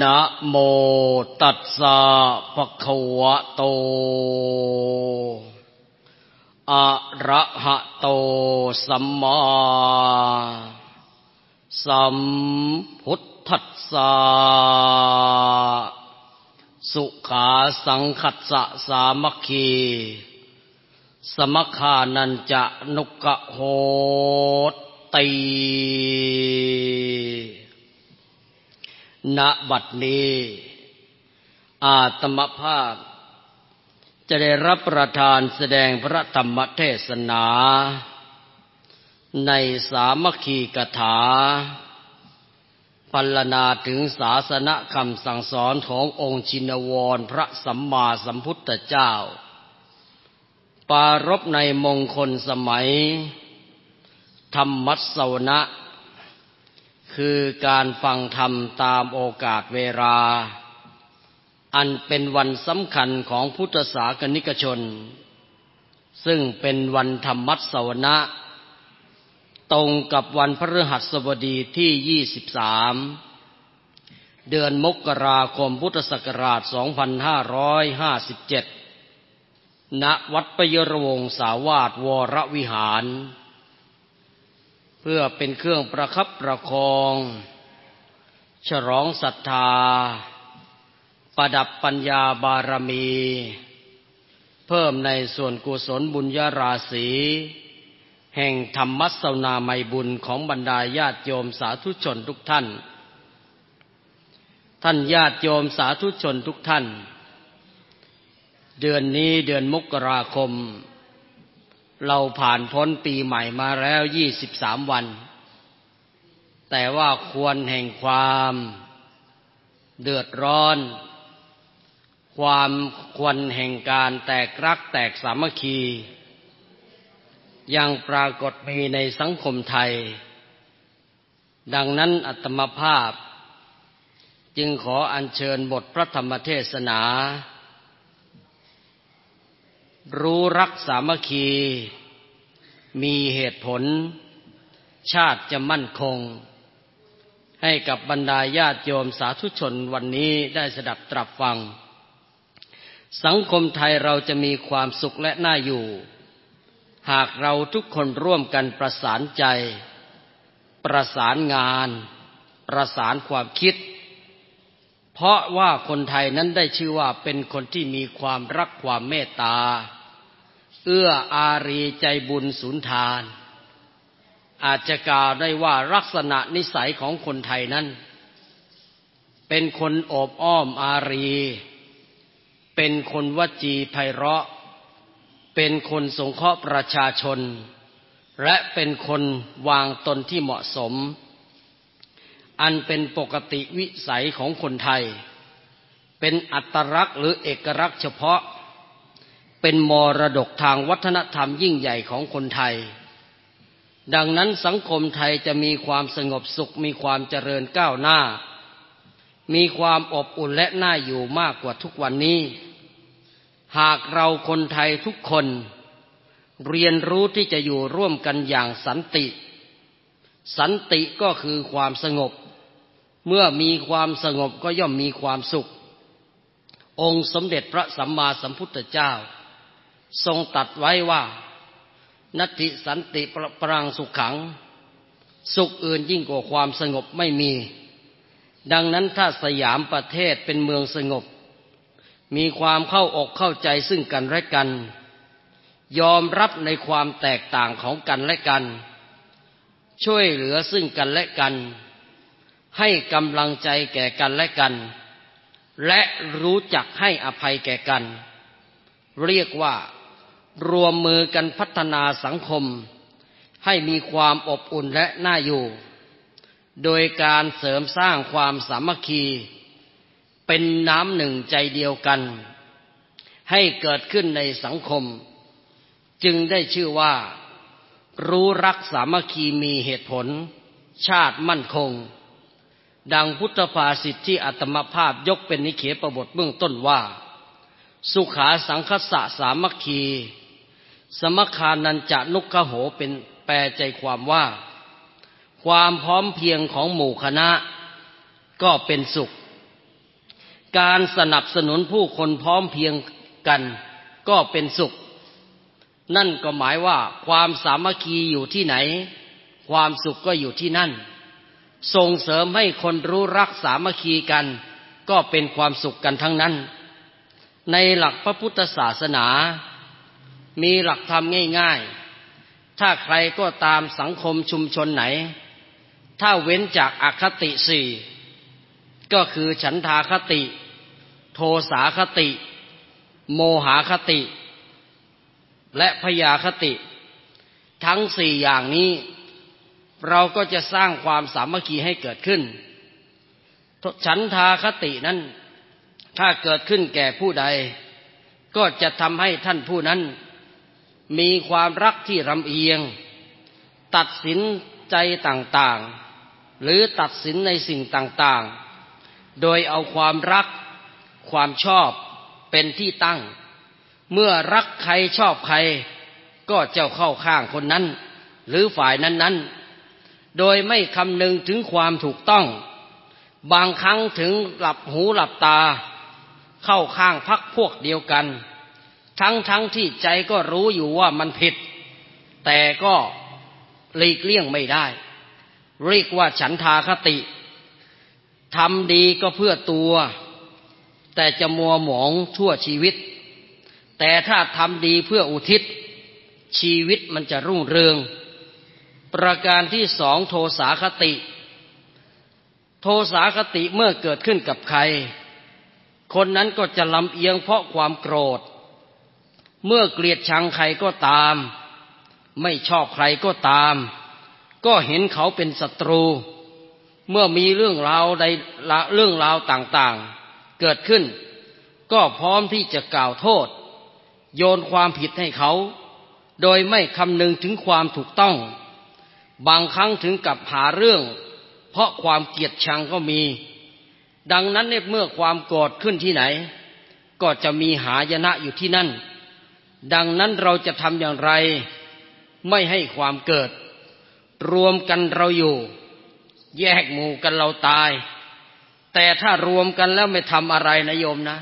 นะโมตัสสะภะคะวะโต อะระหะโตสัมมาสัมพุทธัสสะ สุขาสังคัสสะสามัคคี สมัคคานันจะนุกะโหตี ณบัดนี้ อาตมภาพ จะได้รับประทานแสดงพระธรรมเทศนา ในสามัคคีกถาพัลนาถึงศาสนคำสั่งสอนขององค์ชินวรพระสัมมาสัมพุทธเจ้า ปารบในมงคลสมัย ธรรมัสวนะ คือการฟังธรรมตามโอกาสเวลา อันเป็นวันสำคัญของพุทธศาสนิกชน ซึ่งเป็นวันธรรมัสวนะ ตรงกับวันพฤหัสบดีที่ 23 เดือนมกราคมพุทธศักราช 2557 ณ วัดปยรวงสาวาสวรวิหาร เพื่อเป็นเครื่องประคับประคอง ฉลองศรัทธา ประดับปัญญาบารมี เพิ่มในส่วนกุศลบุญญาราศีแห่งธรรมัสนาไมบุญของบรรดาญาติโยมสาธุชนทุกท่าน ท่านญาติโยมสาธุชนทุกท่าน เดือนนี้เดือนมกราคม เราผ่านพ้นปีใหม่มาแล้วยี่สิบสามวัน แต่ว่าควรแห่งความเดือดร้อน ความควรแห่งการแตกรักแตกสามัคคี ยังปรากฏมีในสังคมไทย ดังนั้นอัตมภาพ จึงขออัญเชิญบทพระธรรมเทศนา รู้รักสามัคคี มีเหตุผล ชาติจะมั่นคง ให้กับบรรดาญาติโยมสาธุชนวันนี้ได้สดับตรับฟัง สังคมไทยเราจะมีความสุขและน่าอยู่ หากเราทุกคนร่วมกันประสานใจ ประสานงาน ประสานความคิด เพราะว่าคนไทยนั้นได้ชื่อว่าเป็นคนที่มีความรักความเมตตา เอื้ออารีใจบุญสุนทาน อาจจะกล่าวได้ว่าลักษณะนิสัยของคนไทยนั้น เป็นคนโอบอ้อมอารี เป็นคนวจีไพเราะ เป็นคนสงเคราะห์ประชาชน และเป็นคนวางตนที่เหมาะสม อันเป็นปกติวิสัยของคนไทย เป็นอัตลักษณ์หรือเอกลักษณ์เฉพาะ เป็นมรดกทางวัฒนธรรมยิ่งใหญ่ของคนไทย ดังนั้นสังคมไทยจะมีความสงบสุข มีความเจริญก้าวหน้า มีความอบอุ่นและน่าอยู่มากกว่าทุกวันนี้ หากเราคนไทยทุกคน เรียนรู้ที่จะอยู่ร่วมกันอย่างสันติสันติก็คือความสงบ เมื่อมีความสงบก็ย่อมมีความสุข องค์สมเด็จพระสัมมาสัมพุทธเจ้า ทรงตัดไว้ว่า นัตติสันติปรังสุขขัง สุขอื่นยิ่งกว่าความสงบไม่มี ดังนั้นถ้าสยามประเทศเป็นเมืองสงบ มีความเข้าอกเข้าใจซึ่งกันและกัน ยอมรับในความแตกต่างของกันและกัน ช่วยเหลือซึ่งกันและกัน ให้กำลังใจแก่กันและกัน และรู้จักให้อภัยแก่กัน เรียกว่ารวมมือกันพัฒนาสังคม ให้มีความอบอุ่นและน่าอยู่ โดยการเสริมสร้างความสามัคคี เป็นน้ำหนึ่งใจเดียวกัน ให้เกิดขึ้นในสังคม จึงได้ชื่อว่า รู้รักสามัคคีมีเหตุผล ชาติมั่นคง ดังพุทธภาษิตที่อัตมภาพยกเป็นนิเขปบทเบื้องต้นว่า สุขาสังคสะสามัคคี สมคานันจะนุกขโหเป็นแปลใจความว่า ความพร้อมเพียงของหมู่คณะ ก็เป็นสุข การสนับสนุนผู้คนพร้อมเพียงกันก็เป็นสุข นั่นก็หมายว่าความสามัคคีอยู่ที่ไหน ความสุขก็อยู่ที่นั่น ส่งเสริมให้คนรู้รักสามัคคีกัน ก็เป็นความสุขกันทั้งนั้น ในหลักพระพุทธศาสนา มีหลักธรรมง่าย ๆ ถ้าใครก็ตามสังคมชุมชนไหน ถ้าเว้นจากอคติสี่ก็คือฉันทาคติ โทสาคติ โมหาคติ และพยาคติ ทั้งสี่อย่างนี้ เราก็จะสร้างความสามัคคีให้เกิดขึ้น ฉันทาคตินั้น ถ้าเกิดขึ้นแก่ผู้ใด ก็จะทำให้ท่านผู้นั้น มีความรักที่รำเอียง ตัดสินใจต่างๆ หรือตัดสินในสิ่งต่างๆ โดยเอาความรัก ความชอบเป็นที่ตั้ง เมื่อรักใครชอบใคร ก็เจ้าเข้าข้างคนนั้น หรือฝ่ายนั้นๆ โดยไม่คำนึงถึงความถูกต้อง บางครั้งถึงหลับหูหลับตา เข้าข้างพักพวกเดียวกัน ทั้งทั้งที่ใจก็รู้อยู่ว่ามันผิด แต่ก็หลีกเลี่ยงไม่ได้ เรียกว่าฉันทาคติทำดีก็เพื่อตัว แต่จะมัวหมองชั่วชีวิต แต่ถ้าทำดีเพื่ออุทิศ ชีวิตมันจะรุ่งเรือง ประการที่สองโทสาคติ โทสาคติเมื่อเกิดขึ้นกับใคร คนนั้นก็จะลำเอียงเพราะความโกรธ เมื่อเกลียดชังใครก็ตาม ไม่ชอบใครก็ตาม ก็เห็นเขาเป็นศัตรู เมื่อมีเรื่องราวใดเรื่องราวต่างๆ เกิดขึ้น ก็พร้อมที่จะกล่าวโทษ โยนความผิดให้เขา โดยไม่คำนึงถึงความถูกต้อง บางครั้งถึงกับหาเรื่อง เพราะความเกลียดชังก็มี ดังนั้นเมื่อความโกรธขึ้นที่ไหน ก็จะมีหายนะอยู่ที่นั่น ดังนั้นเราจะทำอย่างไร ไม่ให้ความเกิด รวมกันเราอยู่ แยกหมู่กันเราตาย แต่ถ้ารวมกันแล้วไม่ทำอะไรนะโยมนะ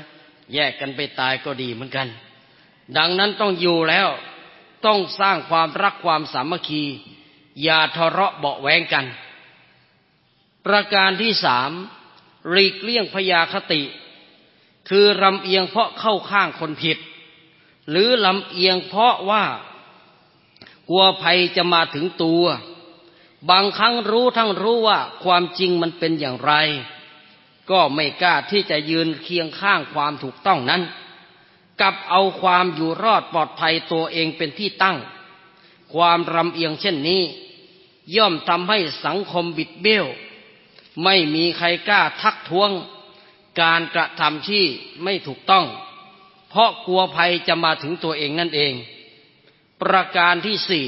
แยกกันไปตายก็ดีเหมือนกัน ดังนั้นต้องอยู่แล้ว ต้องสร้างความรักความสามัคคี อย่าทะเลาะเบาแวงกัน ประการที่สามหลีกเลี่ยงพยาคติ คือลำเอียงเพราะเข้าข้างคนผิด หรือลำเอียงเพราะว่ากลัวภัยจะมาถึงตัว บางครั้งรู้ทั้งรู้ว่าความจริงมันเป็นอย่างไร ก็ไม่กล้าที่จะยืนเคียงข้างความถูกต้องนั้นกับเอาความอยู่รอดปลอดภัยตัวเองเป็นที่ตั้ง ความรำเอียงเช่นนี้ ย่อมทำให้สังคมบิดเบี้ยว ไม่มีใครกล้าทักท้วง การกระทำที่ไม่ถูกต้อง เพราะกลัวภัยจะมาถึงตัวเองนั่นเอง ประการที่สี่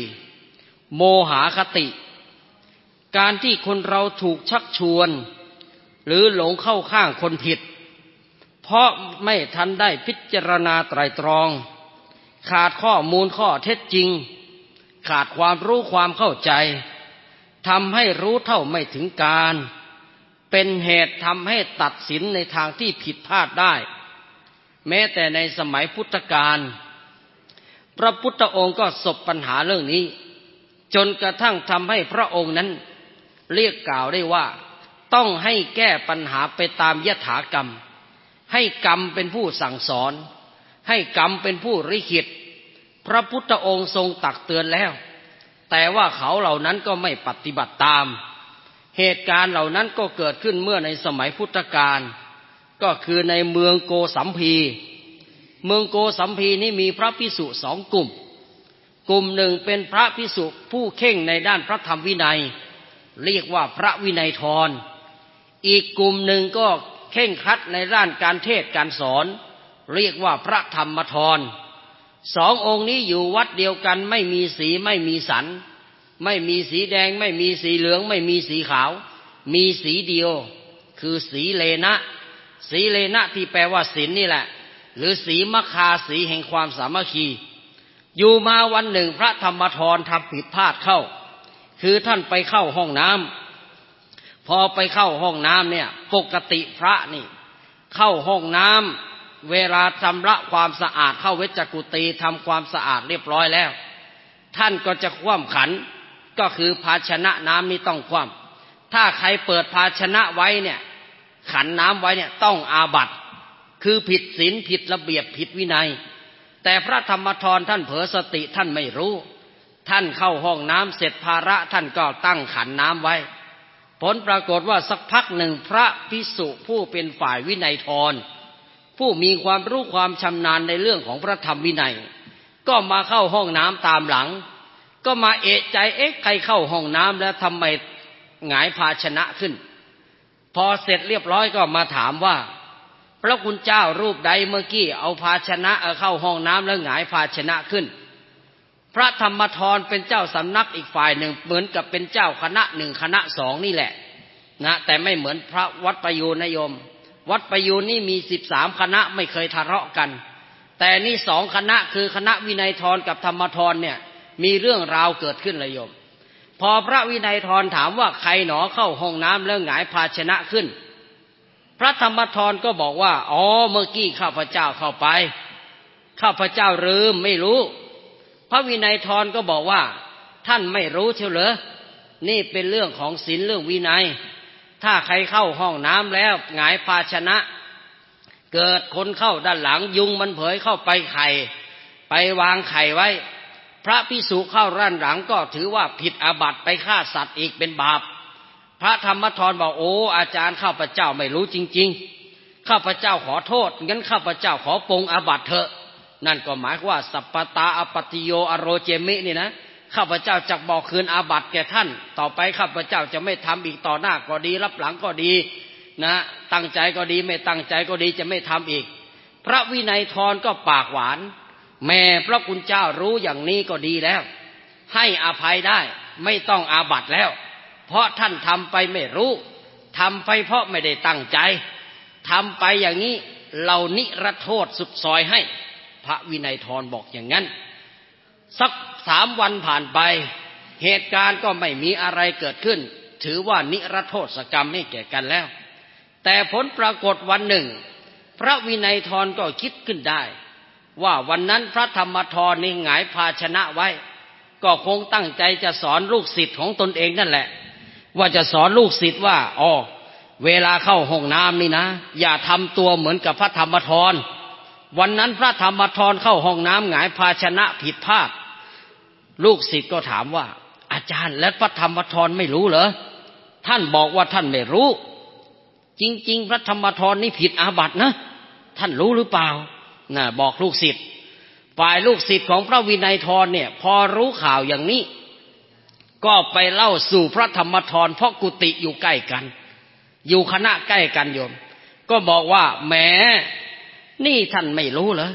โมหาคติ การที่คนเราถูกชักชวน หรือหลงเข้าข้างคนผิด เพราะไม่ทันได้พิจารณาไตรตรอง ขาดข้อมูลข้อเท็จจริง ขาดความรู้ความเข้าใจ ทำให้รู้เท่าไม่ถึงการ เป็นเหตุทำให้ตัดสินในทางที่ผิดพลาดได้ แม้แต่ในสมัยพุทธกาลพระพุทธองค์ก็สบปัญหาเรื่องนี้ จนกระทั่งทำให้พระองค์นั้น เรียกกล่าวได้ว่า ต้องให้แก้ปัญหาไปตามยถากรรม ให้กรรมเป็นผู้สั่งสอน ให้กรรมเป็นผู้ริขิตพระพุทธองค์ทรงตักเตือนแล้ว แต่ว่าเขาเหล่านั้นก็ไม่ปฏิบัติตาม เหตุการณ์เหล่านั้นก็เกิดขึ้นเมื่อในสมัยพุทธกาลก็คือในเมืองโกสัมพีเมืองโกสัมพีนี้มีพระพิสุสองกลุ่ม กลุ่มหนึ่งเป็นพระพิสุผู้เข่งในด้านพระธรรมวินัย เรียกว่าพระวินัยทร อีกกลุ่มหนึ่งก็เข่งครัดในด้านการเทศการสอน เรียกว่าพระธรรมทร สององค์นี้อยู่วัดเดียวกัน ไม่มีสีไม่มีสัน ไม่มีสีแดง ไม่มีสีเหลือง ไม่มีสีขาว มีสีเดียว คือสีเลนะ สีเลนะที่แปลว่าศีลนี่แหละ หรือสีมคาสีแห่งความสามัคคี อยู่มาวันหนึ่งพระธรรมทรทำผิดพลาดเข้า คือท่านไปเข้าห้องน้ำพอไปเข้าห้องน้ำเนี่ย ปกติพระนี่ เข้าห้องน้ำ เวลาชำระความสะอาดเข้าเวจกุตีทำความสะอาดเรียบร้อยแล้ว ท่านก็จะคว่ำขันก็คือภาชนะน้ำนี้ต้องคว่ำถ้าใครเปิดภาชนะไว้เนี่ย ขันน้ำไว้เนี่ยต้องอาบัตคือผิดศีลผิดระเบียบผิดวินัย แต่พระธรรมทรท่านเผลอสติท่านไม่รู้ ท่านเข้าห้องน้ำเสร็จภาระท่านก็ตั้งขันน้ำไว้ ผลปรากฏว่าสักพักหนึ่งพระพิสุผู้เป็นฝ่ายวินัยทร ผู้มีความรู้ความชำนาญในเรื่องของพระธรรมวินัย ก็มาเข้าห้องน้ำตามหลัง ก็มาเอะใจเอ๊ะใครเข้าห้องน้ำแล้วทำไมหงายภาชนะขึ้น พอเสร็จเรียบร้อยก็มาถามว่า พระคุณเจ้ารูปใดเมื่อกี้เอาภาชนะเอาเข้าห้องน้ำแล้วหงายภาชนะขึ้น พระธรรมทรเป็นเจ้าสำนักอีกฝ่ายหนึ่งเหมือนกับเป็นเจ้าคณะหนึ่งคณะสองนี่แหละนะแต่ไม่เหมือนพระวัดประยูนโยม วัดประยูนนี่มีสิบสามคณะไม่เคยทะเลาะกัน แต่นี่สองคณะคือคณะวินัยทรกับธรรมทรเนี่ยมีเรื่องราวเกิดขึ้นเลยโยม พอพระวินัยทรถามว่าใครหนอเข้าห้องน้ำแล้วหงายภาชนะขึ้น พระธรรมทรก็บอกว่า อ๋อเมื่อกี้ข้าพเจ้าเข้าไป ข้าพเจ้าลืมไม่รู้ พระวินัยทรก็บอกว่า ท่านไม่รู้เชียวเหรอนี่เป็นเรื่องของศีลเรื่องวินัย ถ้าใครเข้าห้องน้ำแล้วหงายภาชนะ เกิดคนเข้าด้านหลังยุงมันเผยเข้าไปไข่ ไปวางไข่ไว้ พระพิสุเข้าร่านหลังก็ถือว่าผิดอาบัติไปฆ่าสัตว์อีกเป็นบาป พระธรรมทรบอกโอ้อาจารย์ข้าพเจ้าไม่รู้จริง ๆ ข้าพเจ้าขอโทษงั้นข้าพเจ้าขอปรงอาบัติเถอะ นั่นก็หมายว่าสัพปตาอปติโยอโรเจมินี่นะ ข้าพเจ้าจะบอกคืนอาบัติแก่ท่าน ต่อไปข้าพเจ้าจะไม่ทำอีกต่อหน้าก็ดี รับหลังก็ดีนะตั้งใจก็ดีไม่ตั้งใจก็ดีจะไม่ทำอีก พระวินัยทรก็ปากหวาน แม่พระคุณเจ้ารู้อย่างนี้ก็ดีแล้ว ให้อภัยได้ไม่ต้องอาบัติแล้ว เพราะท่านทำไปไม่รู้ทำไปเพราะไม่ได้ตั้งใจทำไปอย่างนี้เรานิรโทษสุดซอยให้ พระวินัยทรบอกอย่างนั้น สักสามวันผ่านไป เหตุการณ์ก็ไม่มีอะไรเกิดขึ้น ถือว่านิรโทษกรรมให้แก่กันแล้ว แต่ผลปรากฏวันหนึ่ง พระวินัยทรก็คิดขึ้นได้ ว่าวันนั้นพระธรรมทรนี่หงายภาชนะไว้ ก็คงตั้งใจจะสอนลูกศิษย์ของตนเองนั่นแหละ ว่าจะสอนลูกศิษย์ว่าอ๋อเวลาเข้าห้องน้ำนี่นะ อย่าทำตัวเหมือนกับพระธรรมทรวันนั้นพระธรรมทรเข้าห้องน้ำหงายภาชนะผิดพลาด ลูกศิษย์ก็ถามว่า อาจารย์และพระธรรมทรไม่รู้เหรอ ท่านบอกว่าท่านไม่รู้ จริง ๆ พระธรรมทรนี่ผิดอาบัตินะ ท่านรู้หรือเปล่าน่ะบอกลูกศิษย์ฝ่ายลูกศิษย์ของพระวินัยทรเนี่ย พอรู้ข่าวอย่างนี้ ก็ไปเล่าสู่พระธรรมทรเพราะกุฏิอยู่ใกล้กัน อยู่คณะใกล้กันโยม ก็บอกว่าแหมนี่ท่านไม่รู้เหรอ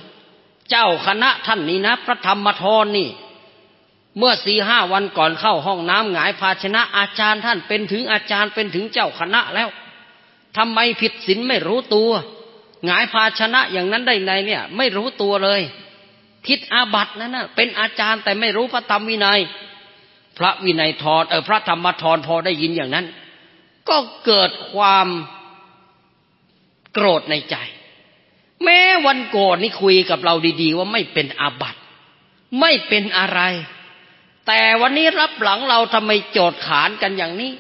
เจ้าคณะท่านนี้นะ พระธรรมทรนี่ เมื่อสี่ห้าวันก่อนเข้าห้องน้ำหงายภาชนะอาจารย์ท่านเป็นถึงอาจารย์เป็นถึงเจ้าคณะแล้วทำไมผิดศีลไม่รู้ตัว หงายภาชนะอย่างนั้นได้ไงเนี่ย ไม่รู้ตัวเลยผิดอาบัตินั่นนะเป็นอาจารย์แต่ไม่รู้พระธรรมวินัย พระวินัยทรเออพระธรรมทรพอได้ยินอย่างนั้น ก็เกิดความโกรธในใจ แม้วันก่อนนี่คุยกับเราดี ๆ ว่าไม่เป็นอาบัติ ไม่เป็นอะไร แต่วันนี้รับหลังเราทำไมโจดขานกันอย่างนี้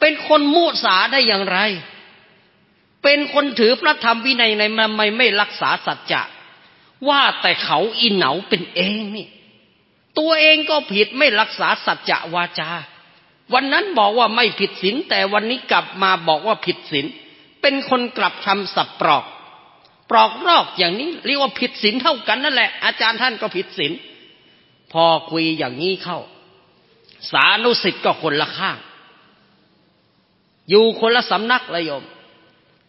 เป็นคนมุสาได้อย่างไร เป็นคนถือพระธรรมวินัยในมันไม่ไม่รักษาสัจจะว่าแต่เขาอินเหนาเป็นเองนี่ ตัวเองก็ผิดไม่รักษาสัจจะวาจา วันนั้นบอกว่าไม่ผิดศีลแต่วันนี้กลับมาบอกว่าผิดศีลเป็นคนกลับทำสับปลอก ปลอกรอกอย่างนี้เรียกว่าผิดศีลเท่ากันนั่นแหละ อาจารย์ท่านก็ผิดศีล พอคุยอย่างนี้เข้า สานุสิทธ์ก็คนละข้าง อยู่คนละสำนักเลยโยม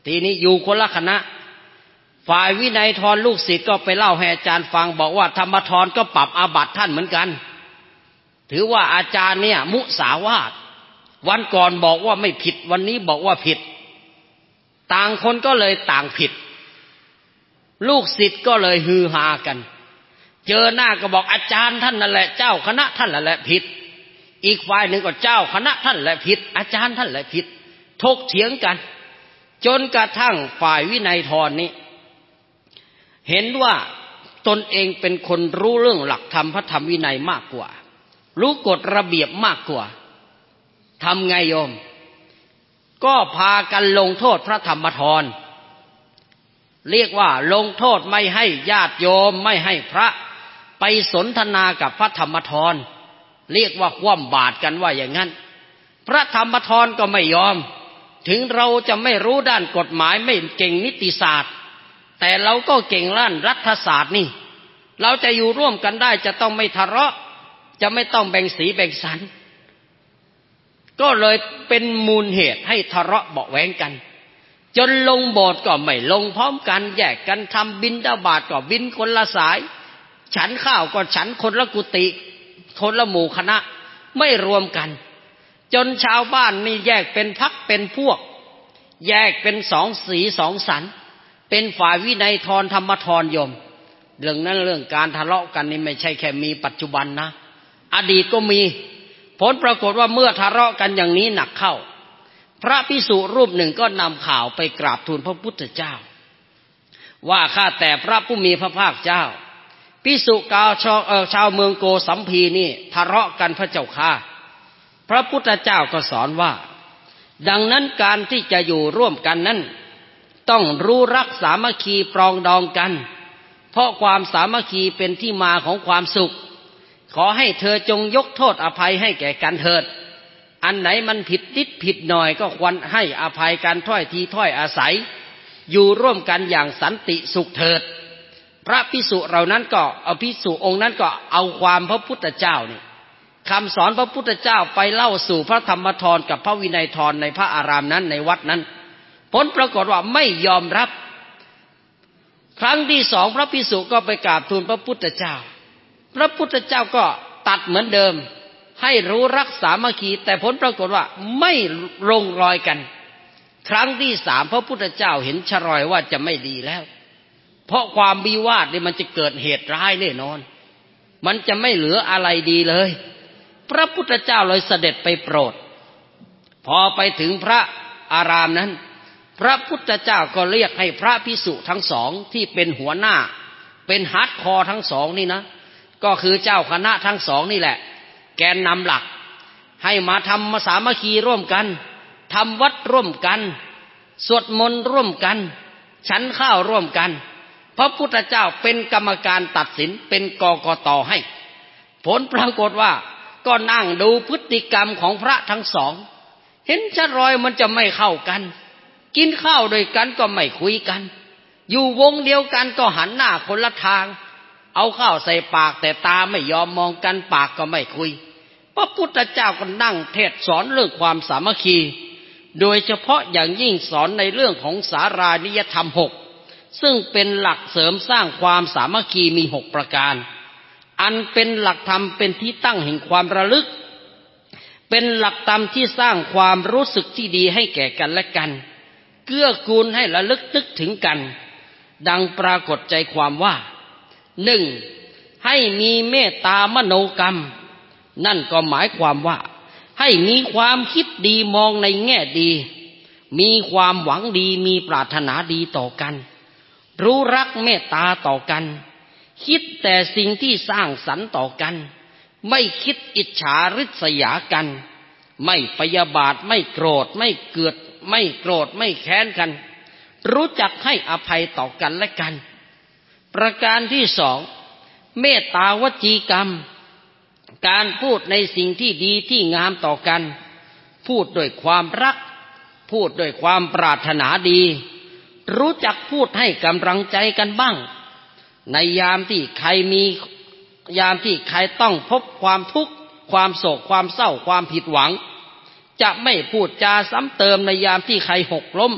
ทีนี้อยู่คนละคณะ ฝ่ายวินัยทรลูกศิษย์ก็ไปเล่าให้อาจารย์ฟังบอกว่าธรรมทรก็ปรับอาบัติท่านเหมือนกัน ถือว่าอาจารย์เนี่ย มุสาวาทวันก่อนบอกว่าไม่ผิด วันนี้บอกว่าผิด ต่างคนก็เลยต่างผิด ลูกศิษย์ก็เลยฮือฮากัน เจอหน้าก็บอกอาจารย์ท่านนั่นแหละเจ้าคณะท่านนั่นแหละผิด อีกฝ่ายหนึ่งก็เจ้าคณะท่านแหละผิด อาจารย์ท่านแหละผิดทกเถียงกัน จนกระทั่งฝ่ายวินัยทรนี้ เห็นว่าตนเองเป็นคนรู้เรื่องหลักธรรมพระธรรมวินัยมากกว่า รู้กฎระเบียบมากกว่าทำไงโยม ก็พากันลงโทษพระธรรมทรเรียกว่าลงโทษไม่ให้ญาติโยมไม่ให้พระ ไปสนทนากับพระธรรมทรเรียกว่าคว่ำบาตรกันว่าอย่างนั้น พระธรรมทรก็ไม่ยอม ถึงเราจะไม่รู้ด้านกฎหมายไม่เก่งนิติศาสตร์ แต่เราก็เก่งด้านรัฐศาสตร์นี่ เราจะอยู่ร่วมกันได้จะต้องไม่ทะเลาะ จะไม่ต้องแบ่งสีแบ่งสัน ก็เลยเป็นมูลเหตุให้ทะเลาะเบาแหวงกัน จนลงโบสถ์ก็ไม่ลงพร้อมกันแยกกันทำบินดาบาดก็บินคนละสาย ฉันข้าวก็ฉันคนละกุฏิคนละหมู่คณะ ไม่รวมกัน จนชาวบ้านนี่แยกเป็นพักเป็นพวก แยกเป็นสองสีสองสัน เป็นฝ่ายวินัยทรธรรมทรยม เรื่องนั้นเรื่องการทะเลาะกันนี่ไม่ใช่แค่มีปัจจุบันนะ อดีตก็มี ผลปรากฏว่าเมื่อทะเลาะกันอย่างนี้หนักเข้า พระพิสุรูปหนึ่งก็นำข่าวไปกราบทูลพระพุทธเจ้า ว่าข้าแต่พระผู้มีพระภาคเจ้า พิสุกาวชาวชาวเมืองโกสัมพีนี่ทะเลาะกันพระเจ้าค่ะ พระพุทธเจ้าก็สอนว่า ดังนั้นการที่จะอยู่ร่วมกันนั้น ต้องรู้รักสามัคคีปรองดองกัน เพราะความสามัคคีเป็นที่มาของความสุข ขอให้เธอจงยกโทษอภัยให้แก่กันเถิด อันไหนมันผิดนิดผิดหน่อยก็ควรให้อภัยกันถ้อยทีถ้อยอาศัย อยู่ร่วมกันอย่างสันติสุขเถิด พระพิสุเรานั้นก็เอาพิสุองค์นั้นก็เอาความพระพุทธเจ้านี่คำสอนพระพุทธเจ้าไปเล่าสู่พระธรรมทรกับพระวินัยทรในพระอารามนั้นในวัดนั้น ผลปรากฏว่าไม่ยอมรับ ครั้งที่สองพระพิสุก็ไปกราบทูลพระพุทธเจ้า พระพุทธเจ้าก็ตัดเหมือนเดิม ให้รู้รักสามัคคีแต่ผลปรากฏว่าไม่ลงรอยกัน ครั้งที่สามพระพุทธเจ้าเห็นชรอยว่าจะไม่ดีแล้ว เพราะความบีวาดนี่มันจะเกิดเหตุร้ายแน่นอน มันจะไม่เหลืออะไรดีเลย พระพุทธเจ้าเลยเสด็จไปโปรด พอไปถึงพระอารามนั้น พระพุทธเจ้าก็เรียกให้พระภิกษุทั้งสองที่เป็นหัวหน้า เป็น hardcore ทั้งสองนี่นะ ก็คือเจ้าคณะทั้งสองนี่แหละ แกนนำหลัก ให้มาทำมาสามัคคีร่วมกันทำวัตรร่วมกัน สวดมนต์ร่วมกัน ฉันข้าวร่วมกัน พระพุทธเจ้าเป็นกรรมการตัดสินเป็นกกตให้ ผลปรากฏว่าก็นั่งดูพฤติกรรมของพระทั้งสอง เห็นชะรอยมันจะไม่เข้ากัน กินข้าวด้วยกันก็ไม่คุยกัน อยู่วงเดียวกันก็หันหน้าคนละทาง เอาข้าวใส่ปากแต่ตาไม่ยอมมองกันปากก็ไม่คุย พระพุทธเจ้าก็นั่งเทศสอนเรื่องความสามัคคี โดยเฉพาะอย่างยิ่งสอนในเรื่องของสารานิยธรรมหก ซึ่งเป็นหลักเสริมสร้างความสามัคคีมีหกประการ อันเป็นหลักธรรมเป็นที่ตั้งแห่งความระลึก เป็นหลักธรรมที่สร้างความรู้สึกที่ดีให้แก่กันและกัน เกื้อกูลให้ระลึกนึกถึงกัน ดังปรากฏใจความว่าหนึ่งให้มีเมตตามโนกรรม นั่นก็หมายความว่า ให้มีความคิดดีมองในแง่ดี มีความหวังดีมีปรารถนาดีต่อกัน รู้รักเมตตาต่อกัน คิดแต่สิ่งที่สร้างสรรค์ต่อกัน ไม่คิดอิจฉาริษยากัน ไม่พยาบาทไม่โกรธไม่เกิด ไม่โกรธไม่แค้นกัน รู้จักให้อภัยต่อกันและกัน ประการที่สองเมตตาวจีกรรม การพูดในสิ่งที่ดีที่งามต่อกัน พูดด้วยความรัก พูดด้วยความปรารถนาดี รู้จักพูดให้กำลังใจกันบ้าง ในยามที่ใครมียามที่ใครต้องพบความทุกข์ ความโศกความเศร้าความผิดหวัง จะไม่พูดจาซ้ำเติมในยามที่ใครหกล้ม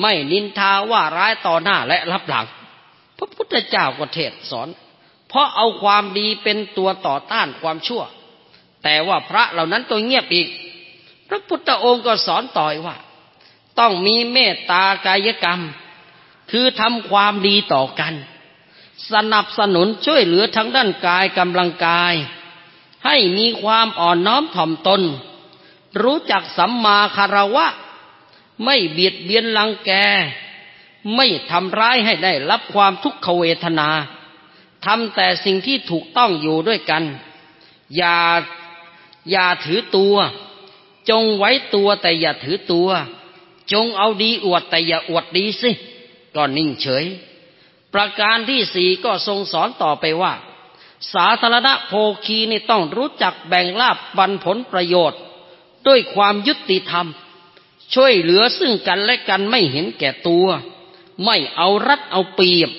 ไม่นินทาว่าร้ายต่อหน้าและรับหลัง พระพุทธเจ้าก็เทศสอน เพราะเอาความดีเป็นตัวต่อต้านความชั่ว แต่ว่าพระเหล่านั้นก็เงียบอีก พระพุทธองค์ก็สอนต่อยว่า ต้องมีเมตตากายกรรม คือทำความดีต่อกัน สนับสนุนช่วยเหลือทั้งด้านกายกำลังกาย ให้มีความอ่อนน้อมถ่อมตน รู้จักสัมมาคารวะ ไม่เบียดเบียนลังแก ไม่ทำร้ายให้ได้รับความทุกขเวทนาทำแต่สิ่งที่ถูกต้องอยู่ด้วยกัน อย่าอย่าถือตัว จงไว้ตัวแต่อย่าถือตัว จงเอาดีอวดแต่อย่าอวดดีสิก็นิ่งเฉย ประการที่สี่ก็ทรงสอนต่อไปว่า สาธารณโภคีนี่ต้องรู้จักแบ่งลาบบันผลประโยชน์ ด้วยความยุติธรรม ช่วยเหลือซึ่งกันและกันไม่เห็นแก่ตัว ไม่เอารัดเอาเปรียบ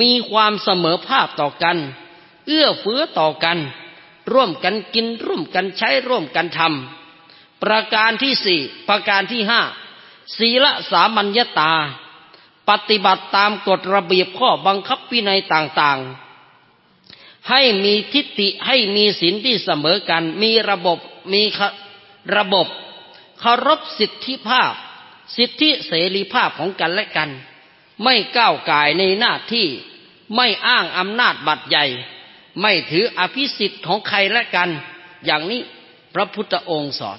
มีความเสมอภาคต่อกัน เอื้อเฟื้อต่อกัน ร่วมกันกินร่วมกันใช้ร่วมกันทำประการที่สี่ประการที่ห้า ศีลสามัญญตา ปฏิบัติตามกฎระเบียบข้อบังคับวินัยต่างๆ ให้มีทิฏฐิให้มีศีลที่เสมอกัน มีระบบมีระบบเคารพสิทธิภาพ สิทธิเสรีภาพของกันและกัน ไม่ก้าวไก่ในหน้าที่ไม่อ้างอำนาจบัตรใหญ่ ไม่ถืออภิสิทธิ์ของใครและกัน อย่างนี้พระพุทธองค์สอน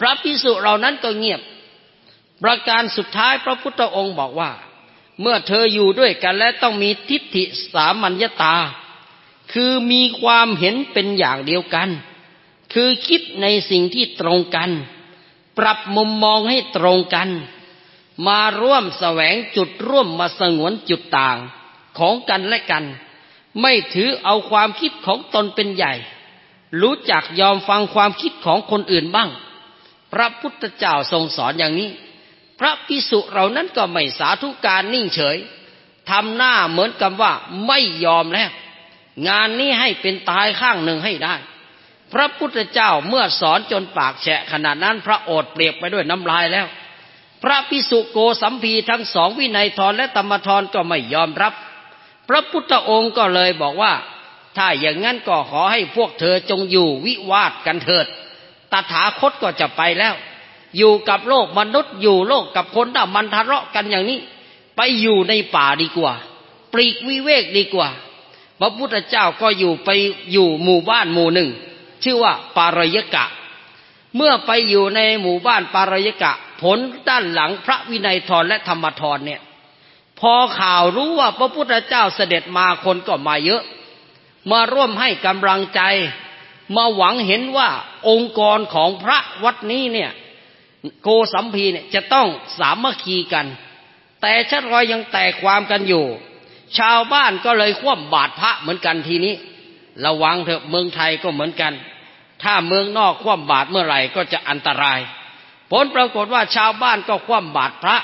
พระพิสุเหล่านั้นก็เงียบ ประการสุดท้ายพระพุทธองค์บอกว่า เมื่อเธออยู่ด้วยกันและต้องมีทิฏฐิสามัญญตา คือมีความเห็นเป็นอย่างเดียวกัน คือคิดในสิ่งที่ตรงกัน ปรับมุมมองให้ตรงกัน มาร่วมแสวงจุดร่วมมาสงวนจุดต่างของกันและกัน ไม่ถือเอาความคิดของตนเป็นใหญ่ รู้จักยอมฟังความคิดของคนอื่นบ้าง พระพุทธเจ้าทรงสอนอย่างนี้ พระพิสุเรานั้นก็ไม่สาธุการนิ่งเฉยทำหน้าเหมือนกับว่าไม่ยอมแล้ว งานนี้ให้เป็นตายข้างหนึ่งให้ได้ พระพุทธเจ้าเมื่อสอนจนปากแฉะขนาดนั้นพระโอษเปรียบไปด้วยน้ำลายแล้ว พระพิสุโกสัมพีทั้งสองวินัยทรและธรรมทรก็ไม่ยอมรับ พระพุทธองค์ก็เลยบอกว่า ถ้าอย่างนั้นก็ขอให้พวกเธอจงอยู่วิวาทกันเถิด ตถาคตก็จะไปแล้ว อยู่กับโลกมนุษย์อยู่โลกกับคนน่ะมันทะเลาะกันอย่างนี้ ไปอยู่ในป่าดีกว่า ปลีกวิเวกดีกว่า พระพุทธเจ้าก็อยู่ไปอยู่หมู่บ้านหมู่หนึ่ง ชื่อว่าปารยกะ เมื่อไปอยู่ในหมู่บ้านปารยกะ ผลด้านหลังพระวินัยทรและธรรมทรเนี่ย พอข่าวรู้ว่าพระพุทธเจ้าเสด็จมาคนก็มาเยอะ มาร่วมให้กำลังใจ มาหวังเห็นว่าองค์กรของพระวัดนี้เนี่ย โกสัมพีเนี่ยจะต้องสามัคคีกัน แต่ชัดรอยยังแตกความกันอยู่ ชาวบ้านก็เลยคว่ำบาตรพระเหมือนกันทีนี้ ระวังเถอะเมืองไทยก็เหมือนกัน ถ้าเมืองนอกคว่ำบาตรเมื่อไหร่ก็จะอันตราย ผลปรากฏว่าชาวบ้านก็คว่ำบาตรพระ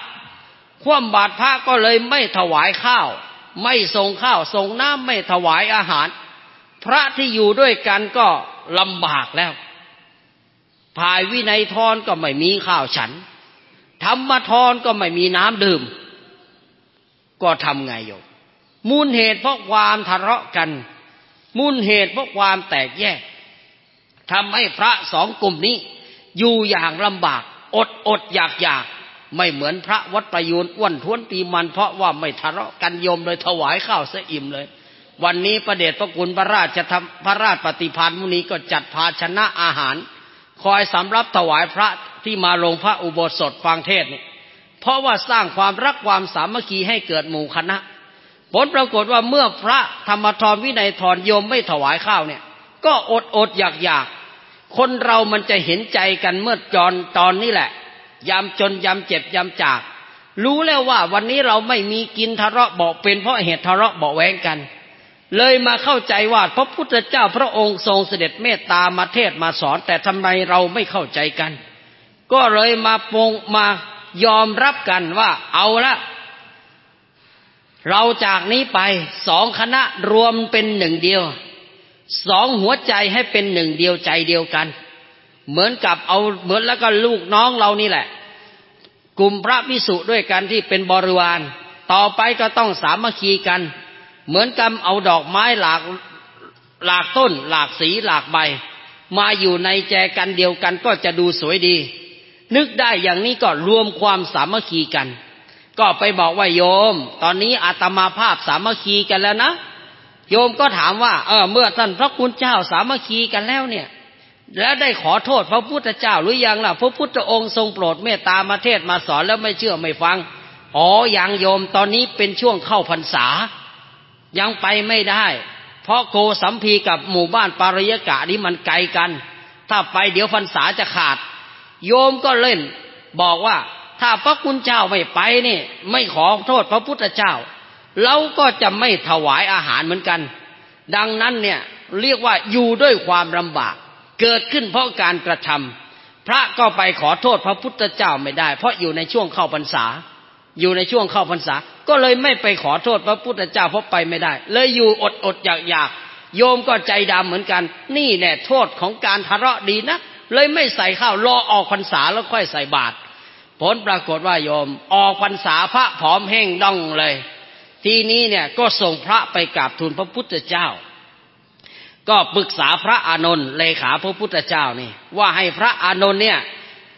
คว่ำบาตรพระก็เลยไม่ถวายข้าว ไม่ส่งข้าวส่งน้ำไม่ถวายอาหาร พระที่อยู่ด้วยกันก็ลำบากแล้ว ภายวินัยทรก็ไม่มีข้าวฉัน ธรรมทรก็ไม่มีน้ำดื่ม ก็ทำไงโยมมูลเหตุเพราะความทะเลาะกัน มูลเหตุเพราะความแตกแยกทำให้พระสองกลุ่มนี้ อยู่อย่างลำบาก อดอดอยากอยากไม่เหมือนพระวัดประยูนอ้วนท้วนปีมัน เพราะว่าไม่ทะเลาะกันโยมเลยถวายข้าวเสียอิ่มเลย วันนี้ประเดชพระคุณพระราชธรรมพระราชปฏิพานมุนีก็จัดภาชนะอาหาร คอยสำรับถวายพระที่มาลงพระอุโบสถฟังเทศนี่เพราะว่าสร้างความรักความสามัคคีให้เกิดหมู่คณะ ผลปรากฏว่าเมื่อพระธรรมทรวินัยทรโยมไม่ถวายข้าวเนี่ย ก็อดอดอยากอยากคนเรามันจะเห็นใจกันเมื่อจอนตอนนี้แหละยามจนยามเจ็บยามจาก รู้แล้วว่าวันนี้เราไม่มีกินทะเลาะเบาเป็นเพราะเหตุทะเลาะเบาแวงกัน เลยมาเข้าใจว่าพระพุทธเจ้าพระองค์ทรงเสด็จเมตตามาเทศมาสอน แต่ทำไมเราไม่เข้าใจกัน ก็เลยมาปงมายอมรับกันว่าเอาละเราจากนี้ไปสองคณะรวมเป็นหนึ่งเดียว สองหัวใจให้เป็นหนึ่งเดียวใจเดียวกัน เหมือนกับเอาเหมือนแล้วก็ลูกน้องเรานี่แหละ กลุ่มพระพิสุด้วยกันที่เป็นบริวาร ต่อไปก็ต้องสามัคคีกัน เหมือนกับเอาดอกไม้หลากหลากต้น หลากสีหลากใบ มาอยู่ในแจกันเดียวกันก็จะดูสวยดี นึกได้อย่างนี้ก็รวมความสามัคคีกัน ก็ไปบอกว่าโยม ตอนนี้อาตมาภาพสามัคคีกันแล้วนะโยมก็ถามว่า เออ เมื่อท่านพระคุณเจ้าสามัคคีกันแล้วเนี่ย แล้วได้ขอโทษพระพุทธเจ้าหรือยังล่ะ พระพุทธองค์ทรงโปรดเมตตามาเทศมาสอนแล้วไม่เชื่อไม่ฟัง อ๋อยังโยมตอนนี้เป็นช่วงเข้าพรรษา ยังไปไม่ได้ เพราะโกสัมพีกับหมู่บ้านปารยกะนี้มันไกลกัน ถ้าไปเดี๋ยวพรรษาจะขาด โยมก็เล่น บอกว่าถ้าพระคุณเจ้าไม่ไปนี่ ไม่ขอโทษพระพุทธเจ้า เราก็จะไม่ถวายอาหารเหมือนกัน ดังนั้นเนี่ยเรียกว่าอยู่ด้วยความลำบาก เกิดขึ้นเพราะการกระทำพระก็ไปขอโทษพระพุทธเจ้าไม่ได้ เพราะอยู่ในช่วงเข้าพรรษา อยู่ในช่วงเข้าพรรษา ก็เลยไม่ไปขอโทษพระพุทธเจ้าเพราะไปไม่ได้ เลยอยู่อดอดอยากอยากโยมก็ใจดำเหมือนกัน นี่แน่โทษของการทะเลาะดีนะเลยไม่ใส่ข้าวรอออกพรรษาแล้วค่อยใส่บาตรผลปรากฏว่าโยม ออกพรรษาพระผอมแห้งดองเลย ทีนี้เนี่ยก็ส่งพระไปกราบทูลพระพุทธเจ้า ก็ปรึกษาพระอานนท์เลขาพระพุทธเจ้านี่ ว่าให้พระอานนท์เนี่ย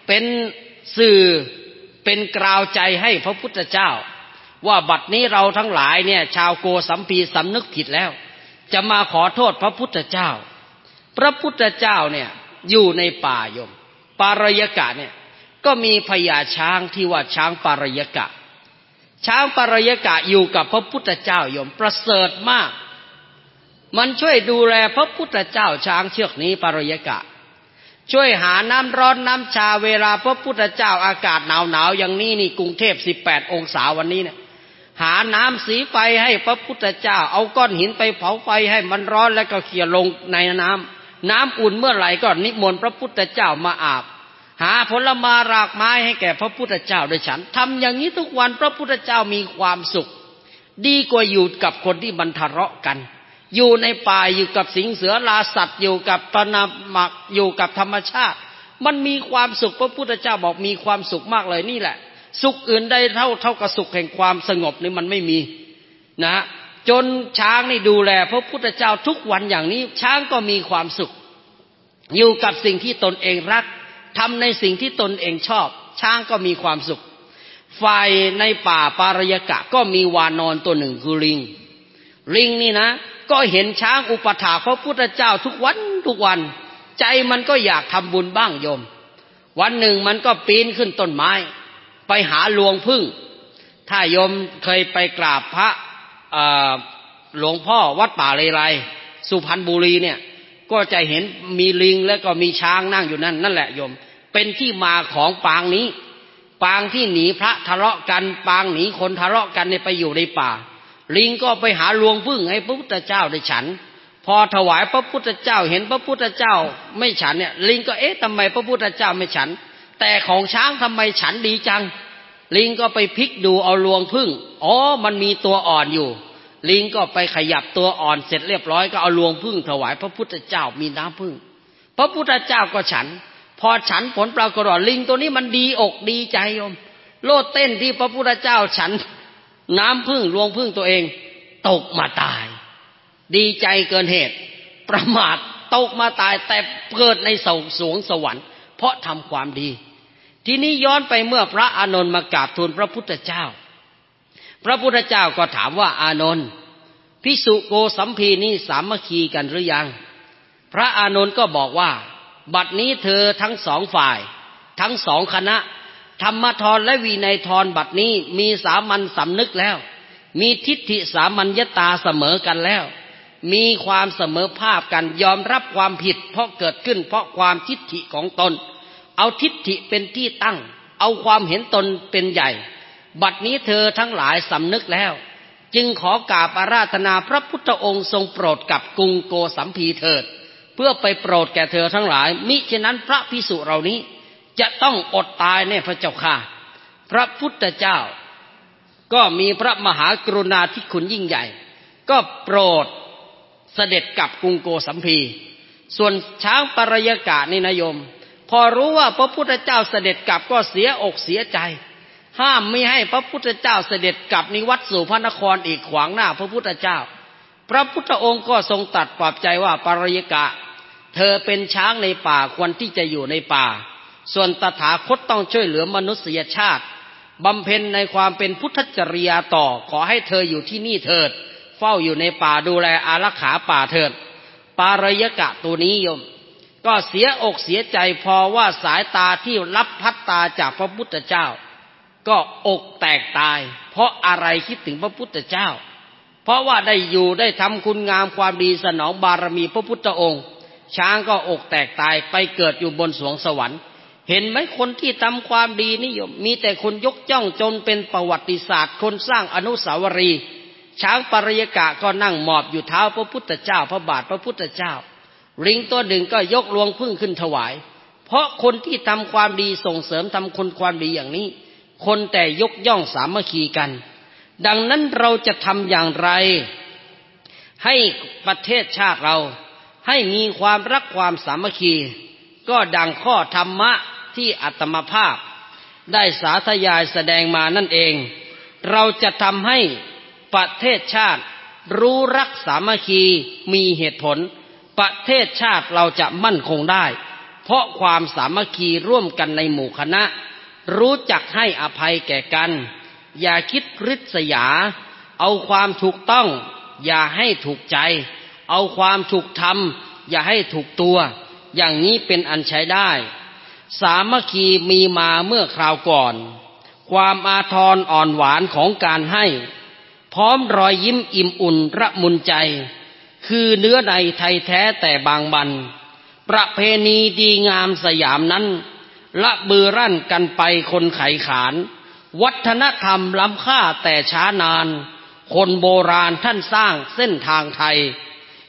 เป็นสื่อ เป็นกราวใจให้พระพุทธเจ้า ว่าบัดนี้เราทั้งหลายเนี่ย ชาวโกสัมพีสำนึกผิดแล้ว จะมาขอโทษพระพุทธเจ้า พระพุทธเจ้าเนี่ยอยู่ในป่ายม ปารยกะเนี่ยก็มีพญาช้างที่ว่าช้างปารยกะ ช้างปารยกะอยู่กับพระพุทธเจ้ายมประเสริฐมาก มันช่วยดูแลพระพุทธเจ้าช้างเชือกนี้ปารยกะ ช่วยหาน้ำร้อนน้ำชาเวลาพระพุทธเจ้าอากาศหนาวหนาวอย่างนี้นี่กรุงเทพสิบแปดองศาวันนี้เนี่ยหาน้ำสีไฟให้พระพุทธเจ้า เอาก้อนหินไปเผาไฟให้มันร้อนแล้วก็เขี่ยลงในน้ำน้ำอุ่นเมื่อไหร่ก็นิมนต์พระพุทธเจ้ามาอาบ หาผลไม้รากไม้ให้แก่พระพุทธเจ้าโดยฉันทำอย่างนี้ทุกวันพระพุทธเจ้ามีความสุข ดีกว่าอยู่กับคนที่บันทะเลาะกัน อยู่ในป่าอยู่กับสิงเสือลาสัตว์อยู่กับปนามักอยู่กับธรรมชาติ มันมีความสุขพระพุทธเจ้าบอกมีความสุขมากเลยนี่แหละ สุขอื่นได้เท่าเท่ากับสุขแห่งความสงบนี่มันไม่มีนะจนช้างนี่ดูแลพระพุทธเจ้าทุกวันอย่างนี้ ช้างก็มีความสุข อยู่กับสิ่งที่ตนเองรักทำในสิ่งที่ตนเองชอบ ช้างก็มีความสุขฝ่ายในป่าปารยกะก็มีวานอนตัวหนึ่งคือลิง ลิงนี่นะ ก็เห็นช้างอุปถาพระพุทธเจ้าทุกวันทุกวัน ใจมันก็อยากทำบุญบ้างโยม วันหนึ่งมันก็ปีนขึ้นต้นไม้ ไปหาหลวงพึ่ง ถ้าโยมเคยไปกราบพระหลวงพ่อวัดป่าเลไรสุพรรณบุรีเนี่ย ก็จะเห็นมีลิงแล้วก็มีช้างนั่งอยู่นั่นนั่นแหละโยม เป็นที่มาของปางนี้ ปางที่หนีพระทะเลาะกัน ปางหนีคนทะเลาะกันเนี่ยไปอยู่ในป่า ลิงก็ไปหาลวงพึ่งให้พระพุทธเจ้าได้ฉัน พอถวายพระพุทธเจ้าเห็นพระพุทธเจ้า ไม่ฉันเนี่ยลิงก็เอ๊ะทำไมพระพุทธเจ้าไม่ฉัน แต่ของช้างทำไมฉันดีจัง ลิงก็ไปพลิกดูเอาลวงพึ่งอ๋อมันมีตัวอ่อนอยู่ ลิงก็ไปขยับตัวอ่อนเสร็จเรียบร้อยก็เอาลวงพึ่ง ถวายพระพุทธเจ้ามีน้ำพึ่ง พระพุทธเจ้าก็ฉัน พอฉันผลปรากฏลิงตัวนี้มันดีอกดีใจโยม โลดเต้นที่พระพุทธเจ้าฉัน น้ำพึ่งลวงพึ่งตัวเอง ตกมาตาย ดีใจเกินเหตุ ประมาทตกมาตายแต่เกิดในสสวงสวรรค์ เพราะทำความดี ทีนี้ย้อนไปเมื่อพระอานนท์มากราบทูลพระพุทธเจ้า พระพุทธเจ้าก็ถามว่าอานนท์พิสุโกสัมพีนี่สามัคคีกันหรือยัง พระอานนท์ก็บอกว่า บัดนี้เธอทั้งสองฝ่าย ทั้งสองคณะ ธรรมทรและวีนัยทรบัดนี้มีสามัญสำนึกแล้ว มีทิฏฐิสามัญญตาเสมอกันแล้ว มีความเสมอภาพกันยอมรับความผิด เพราะเกิดขึ้นเพราะความทิฏฐิของตน เอาทิฏฐิเป็นที่ตั้ง เอาความเห็นตนเป็นใหญ่ บัดนี้เธอทั้งหลายสำนึกแล้ว จึงขอกราบอาราธนาพระพุทธองค์ทรงโปรดกับกรุงโกสัมพีเถิด เพื่อไปโปรดแก่เธอทั้งหลาย มิฉะนั้นพระพิสุเหล่านี้ จะต้องอดตายแน่พระเจ้าค่ะ พระพุทธเจ้า ก็มีพระมหากรุณาธิคุณยิ่งใหญ่ ก็โปรดเสด็จกลับกรุงโกสัมพี ส่วนช้างปรยากาศนี่นายม พอรู้ว่าพระพุทธเจ้าเสด็จกลับก็เสียอกเสียใจ ห้ามไม่ให้พระพุทธเจ้าเสด็จกลับนิวัตสู่พระนครอีกขวางหน้าพระพุทธเจ้า พระพุทธองค์ก็ทรงตัดปลอบใจว่าปริยกะ เธอเป็นช้างในป่าควรที่จะอยู่ในป่า ส่วนตถาคตต้องช่วยเหลือมนุษยชาติบำเพ็ญในความเป็นพุทธจริยาต่อขอให้เธออยู่ที่นี่เถิด เฝ้าอยู่ในป่าดูแลอารักขาป่าเถิด ปารยกะตัวนี้โยม ก็เสียอกเสียใจพอว่าสายตาที่รับพัดตาจากพระพุทธเจ้า ก็อกแตกตาย เพราะอะไรคิดถึงพระพุทธเจ้า เพราะว่าได้อยู่ได้ทำคุณงามความดีสนองบารมีพระพุทธองค์ ช้างก็อกแตกตายไปเกิดอยู่บนสวงสวรรค์ เห็นไหมคนที่ทำความดีนิยม มีแต่คนยกจ้องจนเป็นประวัติศาสตร์ คนสร้างอนุสาวรีย์ช้างปริยกะก็นั่งหมอบอยู่เท้าพระพุทธเจ้า พระบาทพระพุทธเจ้า ลิงตัวหนึ่งก็ยกลวงพึ่งขึ้นถวาย เพราะคนที่ทำความดีส่งเสริมทำคนความดีอย่างนี้ คนแต่ยกย่องสามัคคีกัน ดังนั้นเราจะทำอย่างไร ให้ประเทศชาติเราให้มีความรักความสามัคคี ก็ดังข้อธรรมะที่อัตมภาพ ได้สาธยายแสดงมานั่นเอง เราจะทำให้ประเทศชาติ รู้รักสามัคคีมีเหตุผล ประเทศชาติเราจะมั่นคงได้ เพราะความสามัคคีร่วมกันในหมู่คณะ รู้จักให้อภัยแก่กัน อย่าคิดริษยา เอาความถูกต้อง อย่าให้ถูกใจ เอาความถูกทำอย่าให้ถูกตัว อย่างนี้เป็นอันใช้ได้ สามัคคีมีมาเมื่อคราวก่อน ความอาทรอ่อนหวานของการให้ พร้อมรอยยิ้มอิ่มอุ่นระมุนใจ คือเนื้อในไทยแท้แต่บางบัน ประเพณีดีงามสยามนั้น ละบือรั่นกันไปคนไขขาน วัฒนธรรมล้ำค่าแต่ช้านาน คนโบราณท่านสร้างเส้นทางไทย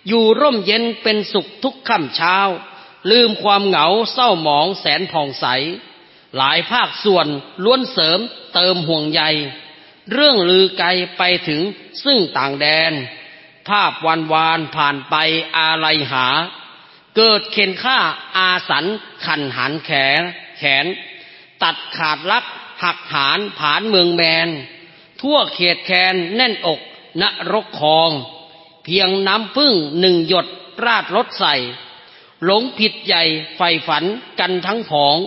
อยู่ร่มเย็นเป็นสุขทุกค่ำเช้า ลืมความเหงาเศร้าหมองแสนผ่องใส หลายภาคส่วนล้วนเสริมเติมห่วงใย เรื่องลือไกลไปถึงซึ่งต่างแดน ภาพวันวานผ่านไปอาลัยหา เกิดเข็นฆ่าอาสันขันหันแขนแขน ตัดขาดลักหักหานผานเมืองแมน ทั่วเขตแคนแน่นอกนรกคอง เพียงน้ำพึ่งหนึ่งหยดราดรถใส่ หลงผิดใหญ่ไฟฝันกันทั้งผอง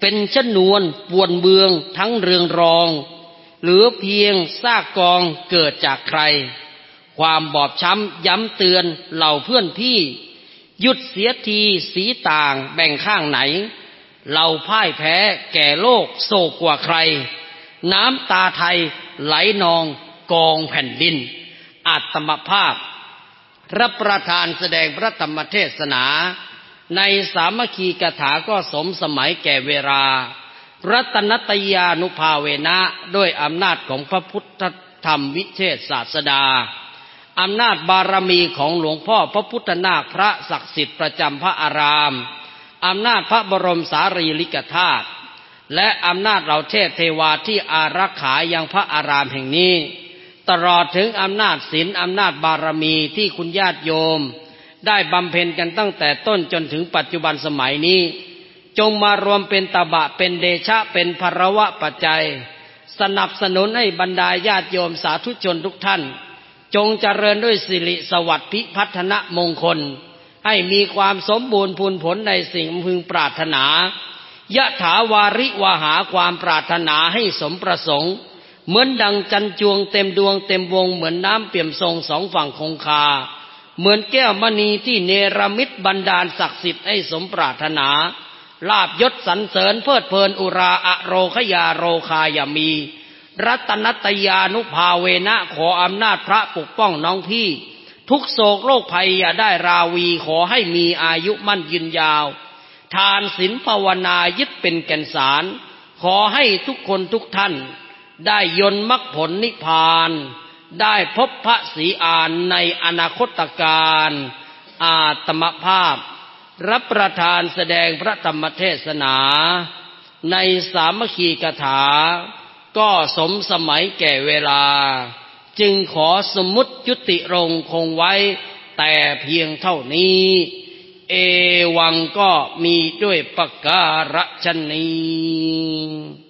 เป็นชนวนปวนเบืองทั้งเรืองรอง เหลือเพียงซากกองเกิดจากใคร ความบอบช้ำย้ำเตือนเหล่าเพื่อนพี่ หยุดเสียทีสีต่างแบ่งข้างไหน เราพ่ายแพ้แก่โลกโศกกว่าใคร น้ำตาไทยไหลนองกองแผ่นดิน อัตมภาพรับประทานแสดงพระธรรมเทศนา ในสามัคคีกถาก็สมสมัยแก่เวลา รัตนตยานุภาเวนะด้วยอำนาจของพระพุทธธรรมวิเชษศาสดาอำนาจบารมีของหลวงพ่อพระพุทธนาคพระศักดิ์สิทธิ์ประจำพระอารามอำนาจพระบรมสารีริกธาตุและอำนาจเราเทพเทวาที่อารักขายังพระอารามแห่งนี้ ตลอดถึงอำนาจศีลอำนาจบารมีที่คุณญาติโยม ได้บำเพ็ญกันตั้งแต่ต้นจนถึงปัจจุบันสมัยนี้ จงมารวมเป็นตบะเป็นเดชะเป็นภรวะปัจจัย สนับสนุนให้บรรดาญาติโยมสาธุชนทุกท่าน จงเจริญด้วยสิริสวัสดิ์พิพัฒนมงคล ให้มีความสมบูรณ์พูนผลในสิ่งพึงปรารถนายะถาวาริวาหาความปรารถนาให้สมประสงค์ เหมือนดังจันจวงเต็มดวงเต็มวงเหมือนน้ำเปี่ยมทรงสองฝั่งคงคา เหมือนแก้วมณีที่เนรมิตบันดาลศักดิ์สิทธิ์ให้สมปรารถนา ลาบยศสรรเสริญเพิดเพลินอุราอโรคยาโรคายามี รัตนตยานุภาเวนะขออำนาจพระปกป้องน้องพี่ ทุกโศกโรคภัยอย่าได้ราวีขอให้มีอายุมั่นยืนยาว ทานศีลภาวนายึดเป็นแก่นสาร ขอให้ทุกคนทุกท่าน ได้ยนมรรคผลนิพพาน ได้พบพระศรีอานในอนาคตการอาตมภาพ รับประทานแสดงพระธรรมเทศนา ในสามัคคีกถา ก็สมสมัยแก่เวลา จึงขอสมมุติยุติรงคงไว้แต่เพียงเท่านี้ เอวังก็มีด้วยประการฉนี้